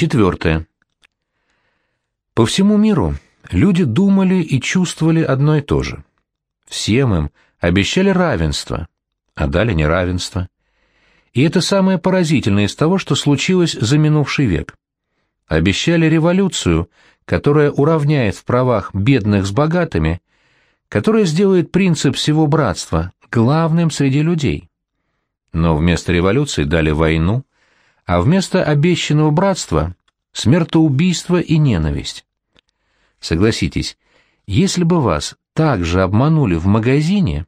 Четвертое. По всему миру люди думали и чувствовали одно и то же. Всем им обещали равенство, а дали неравенство. И это самое поразительное из того, что случилось за минувший век. Обещали революцию, которая уравняет в правах бедных с богатыми, которая сделает принцип всего братства главным среди людей. Но вместо революции дали войну, а вместо обещанного братства — смертоубийство и ненависть. Согласитесь, если бы вас так же обманули в магазине,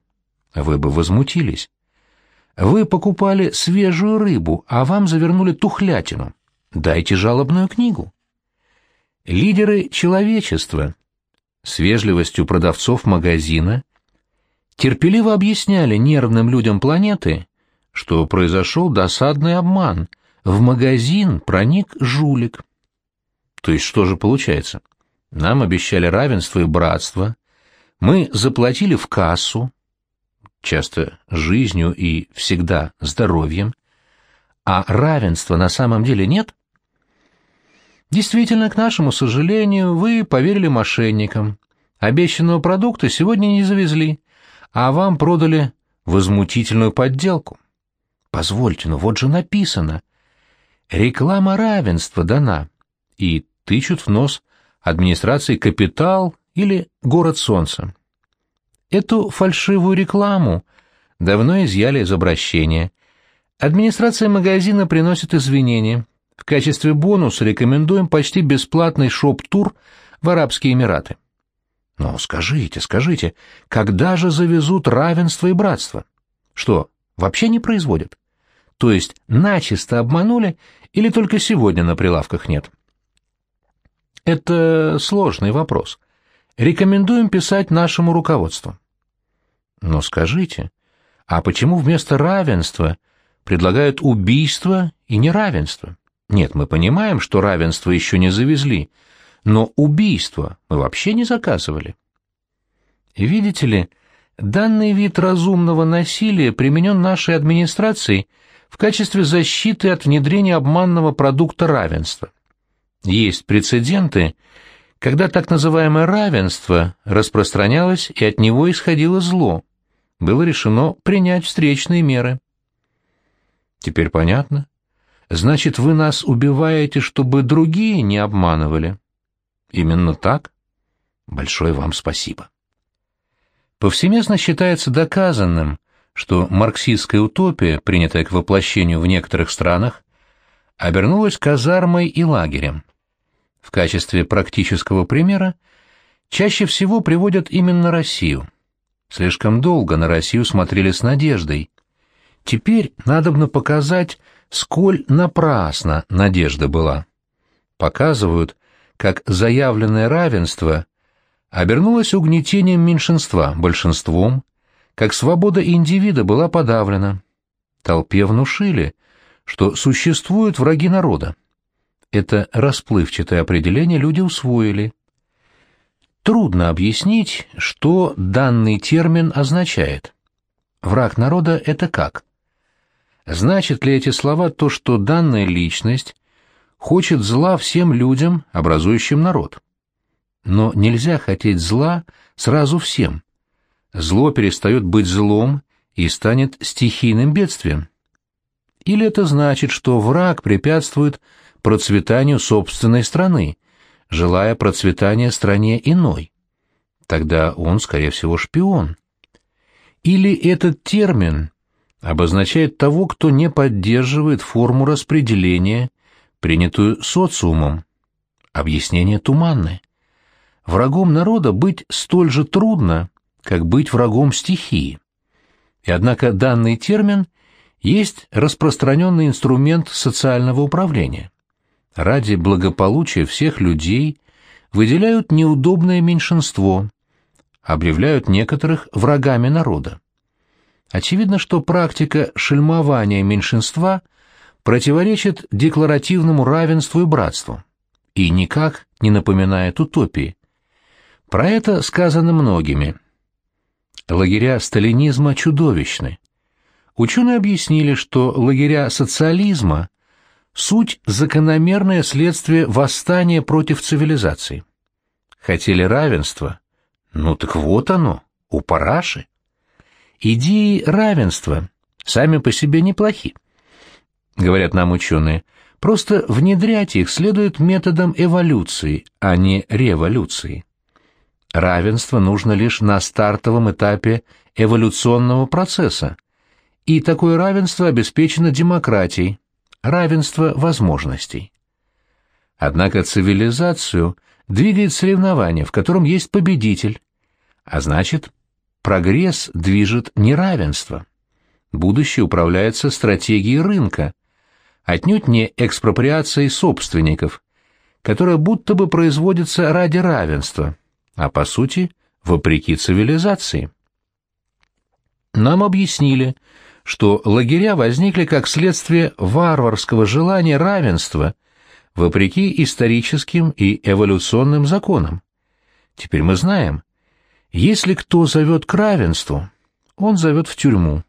вы бы возмутились. Вы покупали свежую рыбу, а вам завернули тухлятину. Дайте жалобную книгу. Лидеры человечества с вежливостью продавцов магазина терпеливо объясняли нервным людям планеты, что произошел досадный обман, в магазин проник жулик. То есть что же получается? Нам обещали равенство и братство, мы заплатили в кассу, часто жизнью и всегда здоровьем, а равенства на самом деле нет? Действительно, к нашему сожалению, вы поверили мошенникам. Обещанного продукта сегодня не завезли, а вам продали возмутительную подделку. Позвольте, но вот же написано. Реклама равенства дана. И тычут в нос администрации «Капитал» или «Город солнца». Эту фальшивую рекламу давно изъяли из обращения. Администрация магазина приносит извинения. В качестве бонуса рекомендуем почти бесплатный шоп-тур в Арабские Эмираты. Но скажите, скажите, когда же завезут равенство и братство? Что, вообще не производят? То есть начисто обманули или только сегодня на прилавках нет? Это сложный вопрос. Рекомендуем писать нашему руководству. Но скажите, а почему вместо равенства предлагают убийство и неравенство? Нет, мы понимаем, что равенство еще не завезли, но убийство мы вообще не заказывали. Видите ли, данный вид разумного насилия применен нашей администрацией в качестве защиты от внедрения обманного продукта равенства. Есть прецеденты, когда так называемое равенство распространялось и от него исходило зло. Было решено принять встречные меры. Теперь понятно? Значит, вы нас убиваете, чтобы другие не обманывали. Именно так? Большое вам спасибо. Повсеместно считается доказанным, что марксистская утопия, принятая к воплощению в некоторых странах, обернулась казармой и лагерем. В качестве практического примера чаще всего приводят именно Россию. Слишком долго на Россию смотрели с надеждой. Теперь надобно показать, сколь напрасно надежда была. Показывают, как заявленное равенство обернулось угнетением меньшинства большинством, как свобода индивида была подавлена. Толпе внушили, что существуют враги народа. Это расплывчатое определение люди усвоили. Трудно объяснить, что данный термин означает. Враг народа — это как? Значит ли эти слова то, что данная личность хочет зла всем людям, образующим народ? Но нельзя хотеть зла сразу всем. Зло перестает быть злом и станет стихийным бедствием. Или это значит, что враг препятствует процветанию собственной страны, желая процветания стране иной. Тогда он, скорее всего, шпион. Или этот термин обозначает того, кто не поддерживает форму распределения, принятую социумом. Объяснение туманное. Врагом народа быть столь же трудно, как быть врагом стихии. И однако данный термин есть распространенный инструмент социального управления ради благополучия всех людей выделяют неудобное меньшинство, объявляют некоторых врагами народа. Очевидно, что практика шельмования меньшинства противоречит декларативному равенству и братству и никак не напоминает утопии. Про это сказано многими. Лагеря сталинизма чудовищны. Ученые объяснили, что лагеря социализма суть закономерное следствие восстания против цивилизации. Хотели равенства? Ну так вот оно, у параши. Идеи равенства сами по себе неплохи, говорят нам ученые, просто внедрять их следует методом эволюции, а не революции. Равенство нужно лишь на стартовом этапе эволюционного процесса, и такое равенство обеспечено демократией, равенство возможностей. Однако цивилизацию двигает соревнование, в котором есть победитель, а значит, прогресс движет неравенство. Будущее управляется стратегией рынка, отнюдь не экспроприацией собственников, которая будто бы производится ради равенства, а по сути, вопреки цивилизации. Нам объяснили, что лагеря возникли как следствие варварского желания равенства, вопреки историческим и эволюционным законам. Теперь мы знаем, если кто зовет к равенству, он зовет в тюрьму.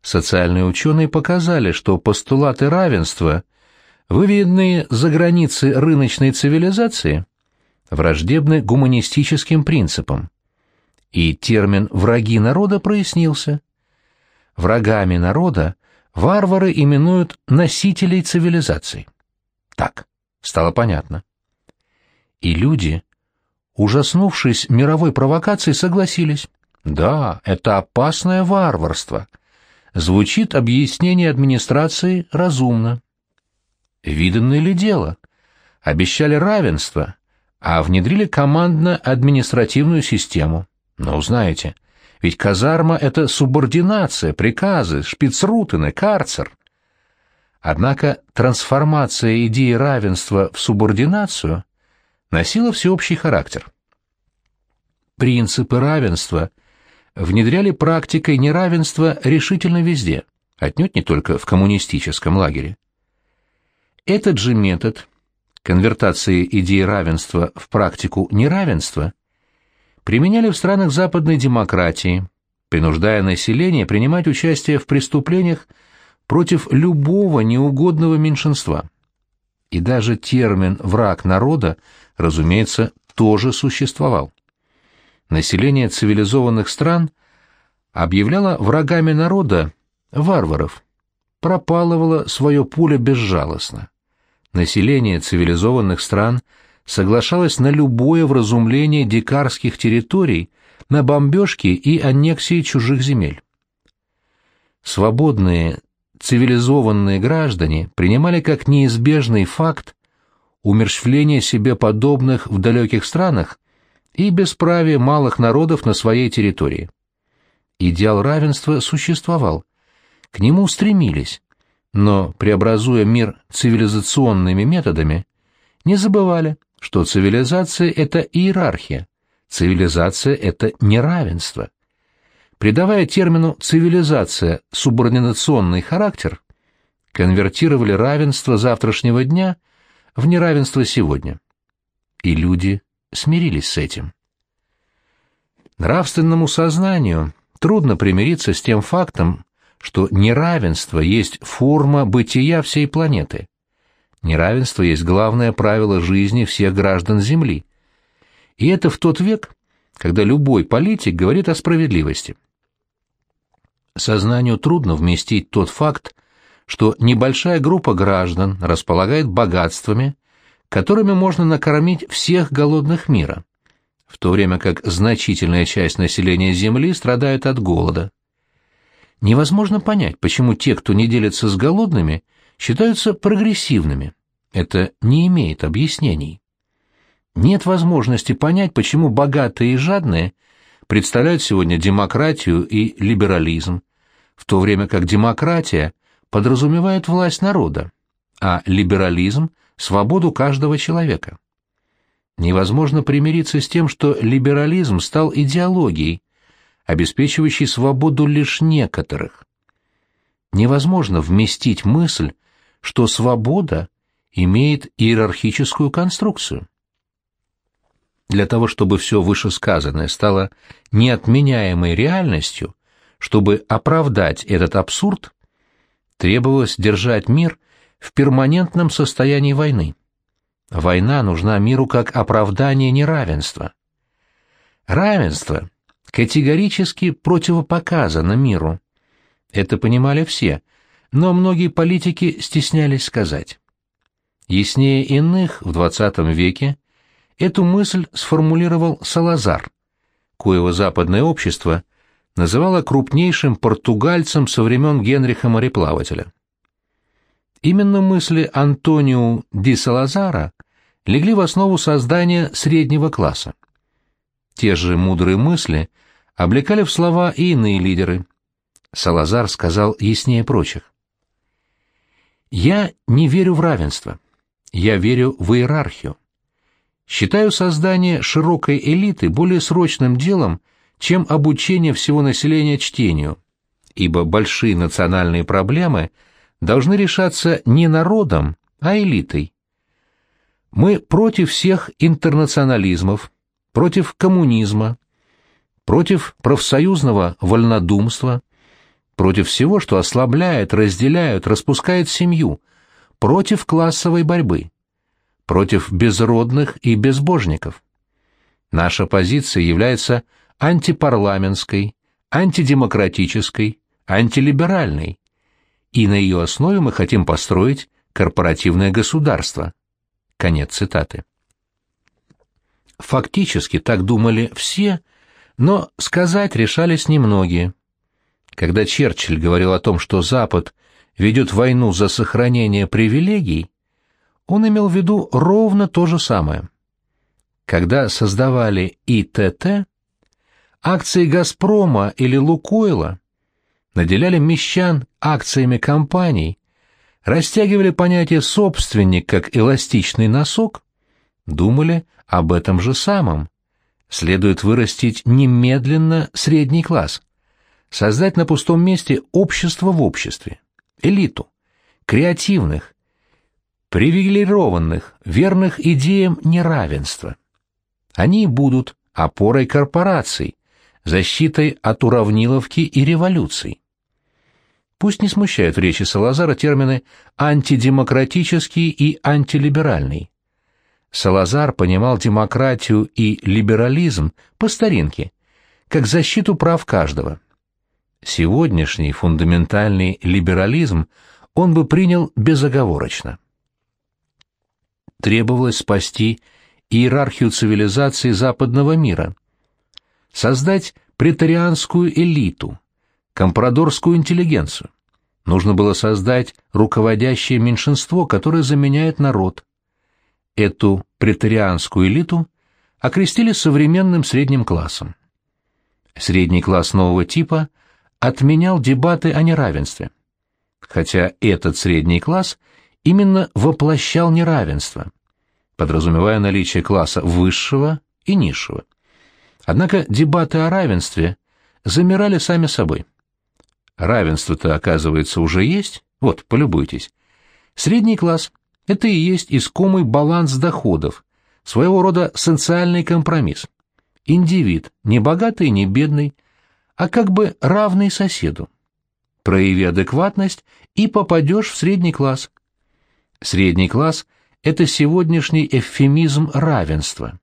Социальные ученые показали, что постулаты равенства, выведенные за границы рыночной цивилизации, враждебны гуманистическим принципам. И термин «враги народа» прояснился. Врагами народа варвары именуют носителей цивилизации. Так, стало понятно. И люди, ужаснувшись мировой провокацией, согласились. Да, это опасное варварство. Звучит объяснение администрации разумно. Виданное ли дело? Обещали равенство, а внедрили командно-административную систему. Но знаете, ведь казарма — это субординация, приказы, шпицрутены, карцер. Однако трансформация идеи равенства в субординацию носила всеобщий характер. Принципы равенства внедряли практикой неравенства решительно везде, отнюдь не только в коммунистическом лагере. Этот же метод конвертации идеи равенства в практику неравенства применяли в странах западной демократии, принуждая население принимать участие в преступлениях против любого неугодного меньшинства. И даже термин «враг народа», разумеется, тоже существовал. Население цивилизованных стран объявляло врагами народа варваров, пропалывало свое пуле безжалостно. Население цивилизованных стран соглашалось на любое вразумление дикарских территорий, на бомбежки и аннексии чужих земель. Свободные цивилизованные граждане принимали как неизбежный факт умерщвление себе подобных в далеких странах и бесправие малых народов на своей территории. Идеал равенства существовал, к нему стремились, но, преобразуя мир цивилизационными методами, не забывали, что цивилизация — это иерархия, цивилизация — это неравенство. Придавая термину «цивилизация» субординационный характер, конвертировали равенство завтрашнего дня в неравенство сегодня. И люди смирились с этим. Нравственному сознанию трудно примириться с тем фактом, что неравенство есть форма бытия всей планеты. Неравенство есть главное правило жизни всех граждан Земли. И это в тот век, когда любой политик говорит о справедливости. Сознанию трудно вместить тот факт, что небольшая группа граждан располагает богатствами, которыми можно накормить всех голодных мира, в то время как значительная часть населения Земли страдает от голода. Невозможно понять, почему те, кто не делится с голодными, считаются прогрессивными. Это не имеет объяснений. Нет возможности понять, почему богатые и жадные представляют сегодня демократию и либерализм, в то время как демократия подразумевает власть народа, а либерализм – свободу каждого человека. Невозможно примириться с тем, что либерализм стал идеологией, обеспечивающей свободу лишь некоторых. Невозможно вместить мысль, что свобода имеет иерархическую конструкцию. Для того, чтобы все вышесказанное стало неотменяемой реальностью, чтобы оправдать этот абсурд, требовалось держать мир в перманентном состоянии войны. Война нужна миру как оправдание неравенства. Равенство категорически противопоказано миру. Это понимали все, но многие политики стеснялись сказать. Яснее иных в XX веке эту мысль сформулировал Салазар, коего западное общество называло крупнейшим португальцем со времен Генриха мореплавателя. Именно мысли Антонио ди Салазара легли в основу создания среднего класса. Те же мудрые мысли облекали в слова и иные лидеры. Салазар сказал яснее прочих. «Я не верю в равенство. Я верю в иерархию. Считаю создание широкой элиты более срочным делом, чем обучение всего населения чтению, ибо большие национальные проблемы должны решаться не народом, а элитой. Мы против всех интернационализмов, против коммунизма, против профсоюзного вольнодумства, против всего, что ослабляет, разделяет, распускает семью – против классовой борьбы, против безродных и безбожников. Наша позиция является антипарламентской, антидемократической, антилиберальной, и на ее основе мы хотим построить корпоративное государство. Конец цитаты. Фактически так думали все, но сказать решались немногие. Когда Черчилль говорил о том, что Запад – ведет войну за сохранение привилегий, он имел в виду ровно то же самое. Когда создавали ИТТ, акции «Газпрома» или «Лукойла» наделяли мещан акциями компаний, растягивали понятие «собственник» как эластичный носок, думали об этом же самом. Следует вырастить немедленно средний класс, создать на пустом месте общество в обществе элиту, креативных, привилегированных, верных идеям неравенства. Они будут опорой корпораций, защитой от уравниловки и революций. Пусть не смущают речи Салазара термины «антидемократический» и «антилиберальный». Салазар понимал демократию и либерализм по старинке, как защиту прав каждого. Сегодняшний фундаментальный либерализм он бы принял безоговорочно. Требовалось спасти иерархию цивилизации западного мира, создать претарианскую элиту, компрадорскую интеллигенцию. Нужно было создать руководящее меньшинство, которое заменяет народ. Эту претарианскую элиту окрестили современным средним классом. Средний класс нового типа – отменял дебаты о неравенстве. Хотя этот средний класс именно воплощал неравенство, подразумевая наличие класса высшего и низшего. Однако дебаты о равенстве замирали сами собой. Равенство-то, оказывается, уже есть, вот, полюбуйтесь. Средний класс – это и есть искомый баланс доходов, своего рода социальный компромисс. Индивид, не богатый, не бедный – а как бы равный соседу. Прояви адекватность и попадешь в средний класс. Средний класс – это сегодняшний эвфемизм равенства.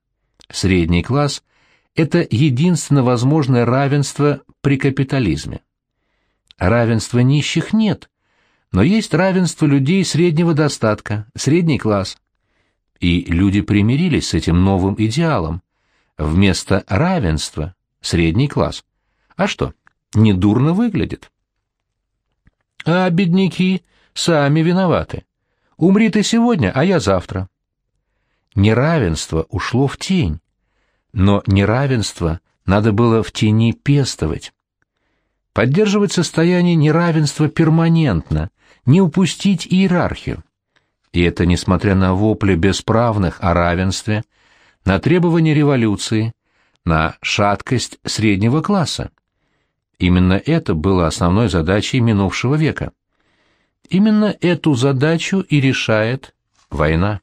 Средний класс – это единственно возможное равенство при капитализме. Равенства нищих нет, но есть равенство людей среднего достатка, средний класс. И люди примирились с этим новым идеалом. Вместо равенства – средний класс – а что, недурно выглядит. А бедняки сами виноваты. Умри ты сегодня, а я завтра. Неравенство ушло в тень, но неравенство надо было в тени пестовать. Поддерживать состояние неравенства перманентно, не упустить иерархию. И это несмотря на вопли бесправных о равенстве, на требования революции, на шаткость среднего класса. Именно это было основной задачей минувшего века. Именно эту задачу и решает война.